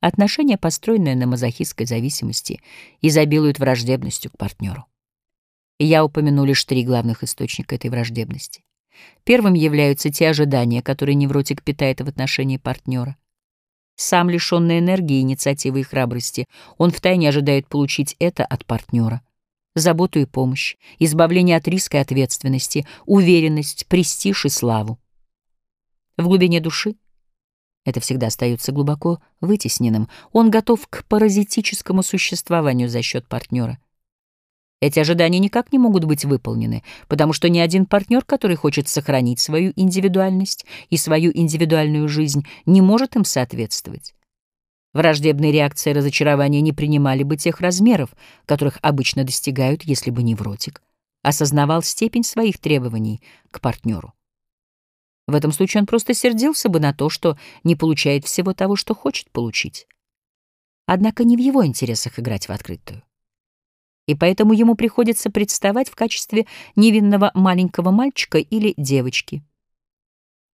Отношения, построенные на мазохистской зависимости, изобилуют враждебностью к партнеру. Я упомяну лишь три главных источника этой враждебности. Первым являются те ожидания, которые невротик питает в отношении партнера. Сам лишенный энергии, инициативы и храбрости, он втайне ожидает получить это от партнера. Заботу и помощь, избавление от риска и ответственности, уверенность, престиж и славу. В глубине души это всегда остается глубоко вытесненным. Он готов к паразитическому существованию за счет партнера. Эти ожидания никак не могут быть выполнены, потому что ни один партнер, который хочет сохранить свою индивидуальность и свою индивидуальную жизнь, не может им соответствовать. Враждебные реакции разочарования не принимали бы тех размеров, которых обычно достигают, если бы невротик осознавал степень своих требований к партнеру. В этом случае он просто сердился бы на то, что не получает всего того, что хочет получить. Однако не в его интересах играть в открытую. И поэтому ему приходится представать в качестве невинного маленького мальчика или девочки.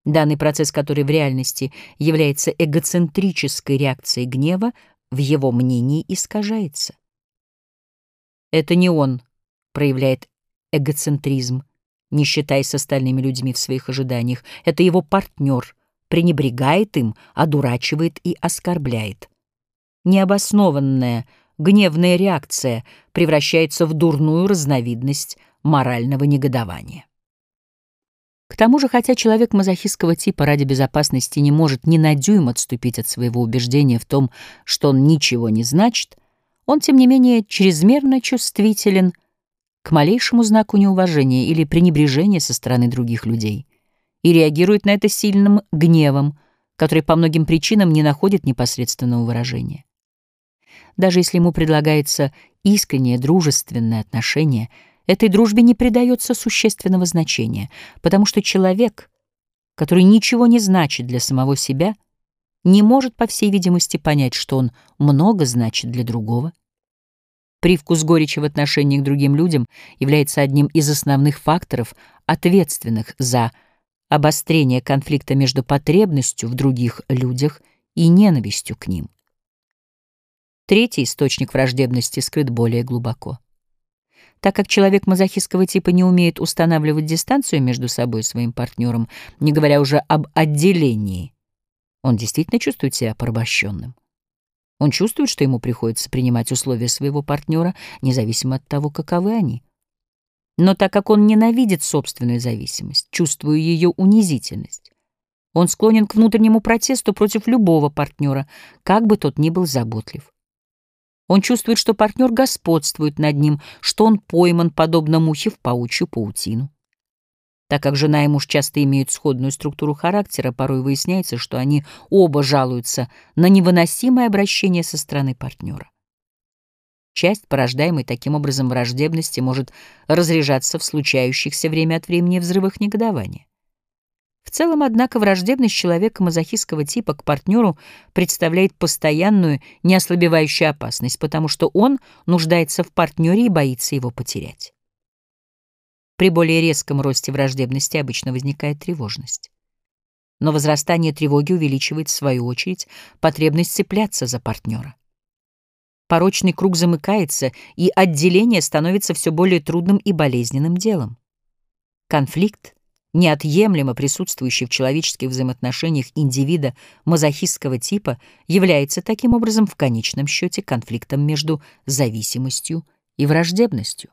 Данный процесс, который в реальности является эгоцентрической реакцией гнева, в его мнении искажается. Это не он проявляет эгоцентризм, не считаясь с остальными людьми в своих ожиданиях. Это его партнер пренебрегает им, одурачивает и оскорбляет. Необоснованная гневная реакция превращается в дурную разновидность морального негодования. К тому же, хотя человек мазохистского типа ради безопасности не может ни на дюйм отступить от своего убеждения в том, что он ничего не значит, он, тем не менее, чрезмерно чувствителен — к малейшему знаку неуважения или пренебрежения со стороны других людей и реагирует на это сильным гневом, который по многим причинам не находит непосредственного выражения. Даже если ему предлагается искреннее дружественное отношение, этой дружбе не придается существенного значения, потому что человек, который ничего не значит для самого себя, не может, по всей видимости, понять, что он много значит для другого. Привкус горечи в отношении к другим людям является одним из основных факторов, ответственных за обострение конфликта между потребностью в других людях и ненавистью к ним. Третий источник враждебности скрыт более глубоко. Так как человек мазохистского типа не умеет устанавливать дистанцию между собой и своим партнером, не говоря уже об отделении, он действительно чувствует себя порабощенным. Он чувствует, что ему приходится принимать условия своего партнера, независимо от того, каковы они. Но так как он ненавидит собственную зависимость, чувствуя ее унизительность, он склонен к внутреннему протесту против любого партнера, как бы тот ни был заботлив. Он чувствует, что партнер господствует над ним, что он пойман, подобно мухе в паучью паутину. Так как жена и муж часто имеют сходную структуру характера, порой выясняется, что они оба жалуются на невыносимое обращение со стороны партнера. Часть, порождаемой таким образом враждебности, может разряжаться в случающихся время от времени взрывах негодования. В целом, однако, враждебность человека мазохистского типа к партнеру представляет постоянную, неослабевающую опасность, потому что он нуждается в партнере и боится его потерять. При более резком росте враждебности обычно возникает тревожность. Но возрастание тревоги увеличивает, в свою очередь, потребность цепляться за партнера. Порочный круг замыкается, и отделение становится все более трудным и болезненным делом. Конфликт, неотъемлемо присутствующий в человеческих взаимоотношениях индивида мазохистского типа, является таким образом в конечном счете конфликтом между зависимостью и враждебностью.